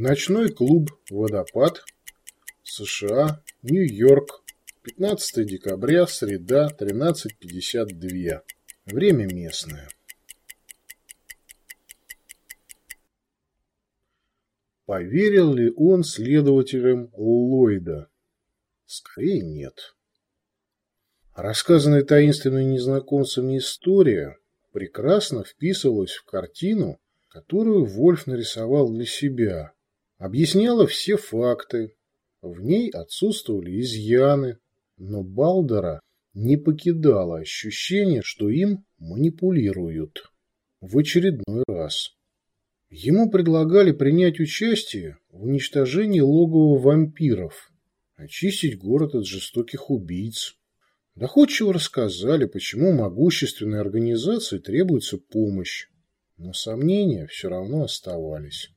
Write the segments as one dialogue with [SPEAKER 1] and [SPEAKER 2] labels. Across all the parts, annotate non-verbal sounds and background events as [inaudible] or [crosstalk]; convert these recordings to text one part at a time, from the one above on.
[SPEAKER 1] Ночной клуб «Водопад», США, Нью-Йорк, 15 декабря, среда, 13.52. Время местное. Поверил ли он следователям Ллойда? Скорее нет. Рассказанная таинственным незнакомцами история прекрасно вписывалась в картину, которую Вольф нарисовал для себя, объясняла все факты, в ней отсутствовали изъяны, но Балдера не покидало ощущение, что им манипулируют. В очередной раз. Ему предлагали принять участие в уничтожении логова вампиров, очистить город от жестоких убийц. Доходчиво рассказали, почему могущественной организации требуется помощь. Но сомнения все равно оставались.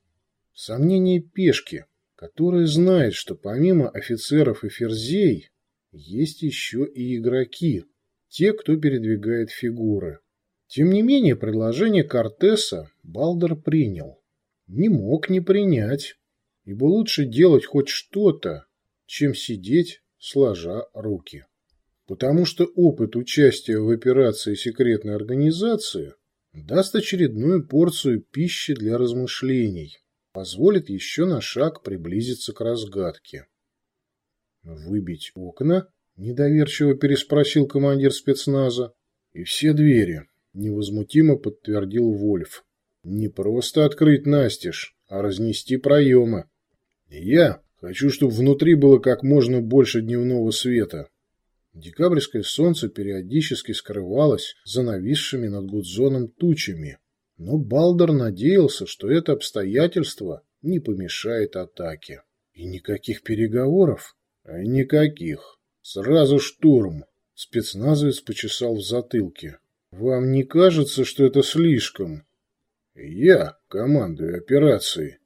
[SPEAKER 1] Сомнения пешки, которая знает, что помимо офицеров и ферзей есть еще и игроки, те, кто передвигает фигуры. Тем не менее, предложение Кортеса Балдер принял. Не мог не принять, ибо лучше делать хоть что-то, чем сидеть, сложа руки. Потому что опыт участия в операции секретной организации даст очередную порцию пищи для размышлений позволит еще на шаг приблизиться к разгадке. «Выбить окна?» – недоверчиво переспросил командир спецназа. «И все двери», – невозмутимо подтвердил Вольф. «Не просто открыть настежь, а разнести проемы. Я хочу, чтобы внутри было как можно больше дневного света». Декабрьское солнце периодически скрывалось за нависшими над Гудзоном тучами, но Балдер надеялся, что это обстоятельство не помешает атаке. И никаких переговоров? А никаких. Сразу штурм. Спецназовец почесал в затылке. Вам не кажется, что это слишком? Я командую операцией.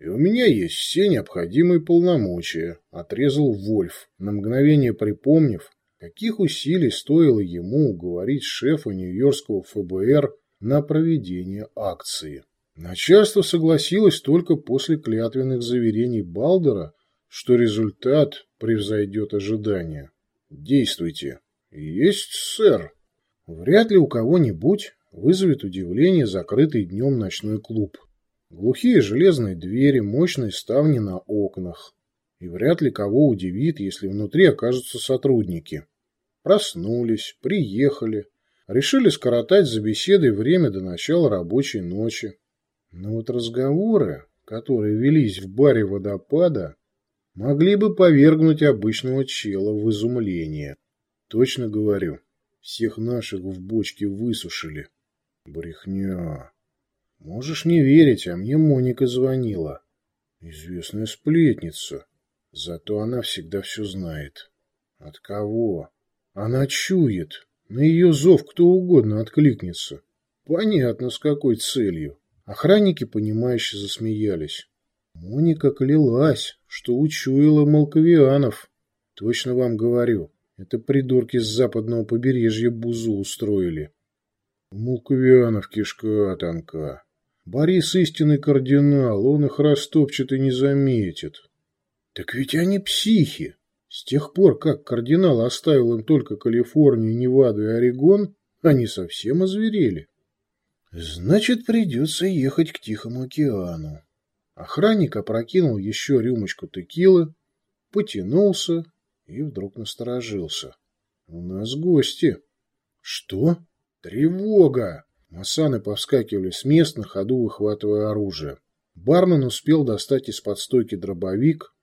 [SPEAKER 1] И у меня есть все необходимые полномочия, отрезал Вольф, на мгновение припомнив, каких усилий стоило ему уговорить шефа Нью-Йоркского ФБР на проведение акции. Начальство согласилось только после клятвенных заверений Балдера, что результат превзойдет ожидания. Действуйте. Есть, сэр. Вряд ли у кого-нибудь вызовет удивление закрытый днем ночной клуб. Глухие железные двери, мощные ставни на окнах. И вряд ли кого удивит, если внутри окажутся сотрудники. Проснулись, приехали, решили скоротать за беседой время до начала рабочей ночи. Но вот разговоры, которые велись в баре водопада, могли бы повергнуть обычного чела в изумление. Точно говорю, всех наших в бочке высушили. Брехня. Можешь не верить, а мне Моника звонила. Известная сплетница. Зато она всегда все знает. От кого? Она чует. На ее зов кто угодно откликнется. Понятно, с какой целью. Охранники, понимающе засмеялись. Моника клялась, что учуяла Малковианов. Точно вам говорю, это придурки с западного побережья бузу устроили. Малковианов кишка тонка. Борис истинный кардинал, он их растопчет и не заметит. Так ведь они психи. С тех пор, как кардинал оставил им только Калифорнию, Неваду и Орегон, они совсем озверели. Значит, придется ехать к Тихому океану. Охранник опрокинул еще рюмочку текилы, потянулся и вдруг насторожился. У нас гости. Что? Тревога! Масаны повскакивали с мест, на ходу выхватывая оружие. Бармен успел достать из-под стойки дробовик,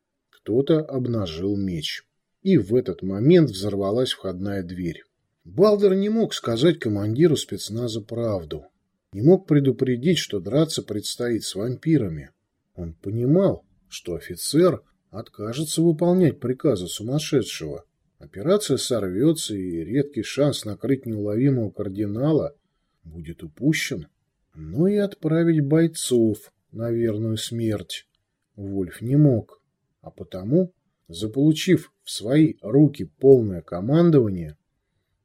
[SPEAKER 1] кто-то обнажил меч. И в этот момент взорвалась входная дверь. Балдер не мог сказать командиру спецназа правду. Не мог предупредить, что драться предстоит с вампирами. Он понимал, что офицер откажется выполнять приказы сумасшедшего. Операция сорвется, и редкий шанс накрыть неуловимого кардинала будет упущен. Но и отправить бойцов на верную смерть Вольф не мог а потому, заполучив в свои руки полное командование,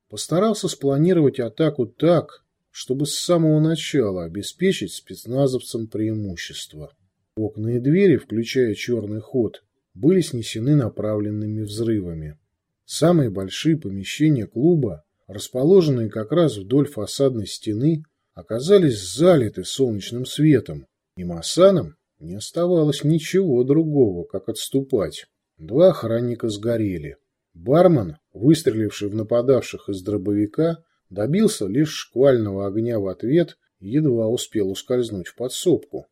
[SPEAKER 1] постарался спланировать атаку так, чтобы с самого начала обеспечить спецназовцам преимущество. Окна и двери, включая черный ход, были снесены направленными взрывами. Самые большие помещения клуба, расположенные как раз вдоль фасадной стены, оказались залиты солнечным светом, и Масанам не оставалось ничего другого, как отступать. Два охранника сгорели. Бармен, выстреливший в нападавших из дробовика, добился лишь шквального огня в ответ и едва успел ускользнуть в подсобку.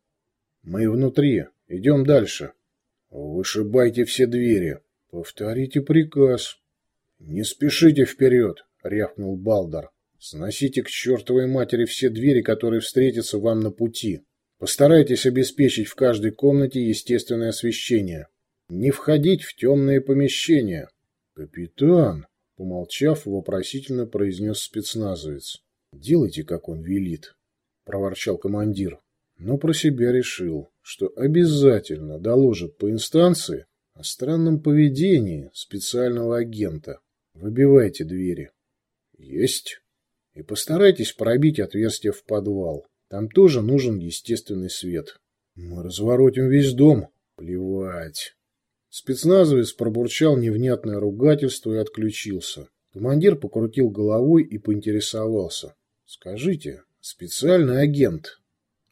[SPEAKER 1] «Мы внутри. Идем дальше». «Вышибайте все двери. Повторите приказ». «Не спешите вперед», — рявкнул Балдар. «Сносите к чертовой матери все двери, которые встретятся вам на пути. Постарайтесь обеспечить в каждой комнате естественное освещение. Не входить в темные помещения». «Капитан», — помолчав, вопросительно произнес спецназовец. «Делайте, как он велит», — проворчал командир но про себя решил, что обязательно доложит по инстанции о странном поведении специального агента. Выбивайте двери. Есть. И постарайтесь пробить отверстие в подвал. Там тоже нужен естественный свет. Мы разворотим весь дом. Плевать. Спецназовец пробурчал невнятное ругательство и отключился. Командир покрутил головой и поинтересовался. Скажите, специальный агент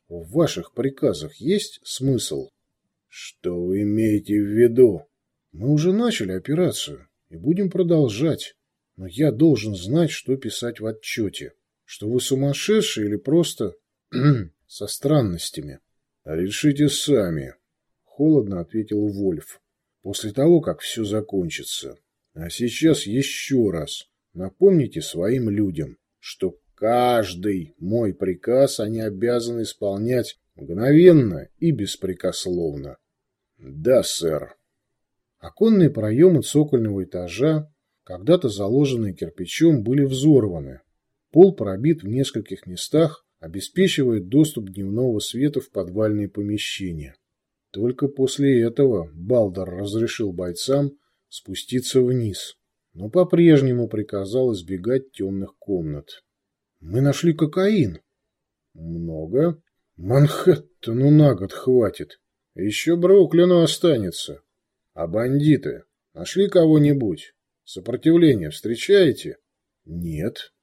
[SPEAKER 1] в ваших приказах есть смысл? Что вы имеете в виду? Мы уже начали операцию и будем продолжать. Но я должен знать, что писать в отчете. Что вы сумасшедший или просто [clears throat] со странностями. Решите сами. Холодно ответил Вольф. После того, как все закончится. А сейчас еще раз напомните своим людям, что Каждый мой приказ они обязаны исполнять мгновенно и беспрекословно. Да, сэр. Оконные проемы цокольного этажа, когда-то заложенные кирпичом, были взорваны. Пол пробит в нескольких местах, обеспечивает доступ дневного света в подвальные помещения. Только после этого Балдар разрешил бойцам спуститься вниз, но по-прежнему приказал избегать темных комнат. Мы нашли кокаин. Много? Манхэттену на год хватит. Еще Бруклину останется. А бандиты? Нашли кого-нибудь? Сопротивление встречаете? Нет.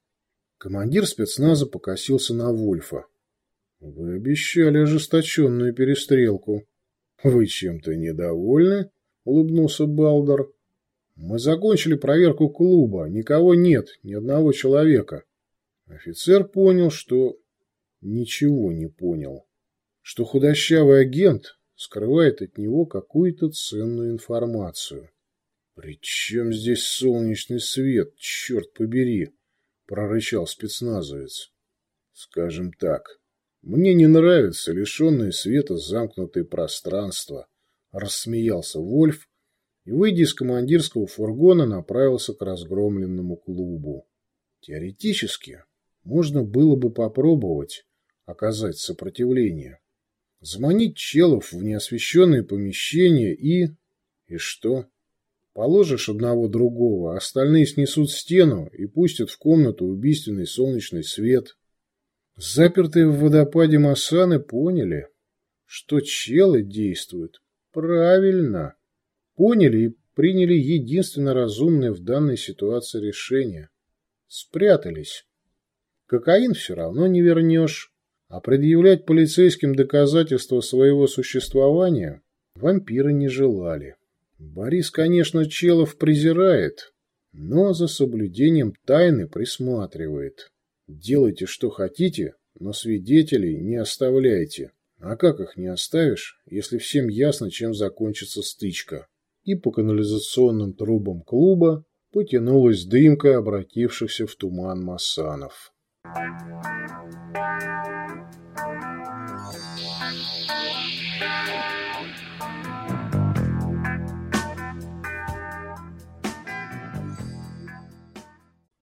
[SPEAKER 1] Командир спецназа покосился на Вольфа. Вы обещали ожесточенную перестрелку. Вы чем-то недовольны? Улыбнулся Балдер. Мы закончили проверку клуба. Никого нет, ни одного человека. Офицер понял, что ничего не понял, что худощавый агент скрывает от него какую-то ценную информацию. «При чем здесь солнечный свет, черт побери?» – прорычал спецназовец. «Скажем так, мне не нравится лишенное света замкнутое пространство», – рассмеялся Вольф и, выйдя из командирского фургона, направился к разгромленному клубу. Теоретически можно было бы попробовать оказать сопротивление. Заманить челов в неосвещенные помещения и... И что? Положишь одного другого, остальные снесут стену и пустят в комнату убийственный солнечный свет. Запертые в водопаде Масаны поняли, что челы действуют правильно. Поняли и приняли единственно разумное в данной ситуации решение. Спрятались. Кокаин все равно не вернешь, а предъявлять полицейским доказательства своего существования вампиры не желали. Борис, конечно, Челов презирает, но за соблюдением тайны присматривает. Делайте, что хотите, но свидетелей не оставляйте. А как их не оставишь, если всем ясно, чем закончится стычка? И по канализационным трубам клуба потянулась дымка обратившихся в туман массанов. Thank you.